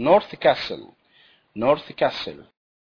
North Castle. North Castle.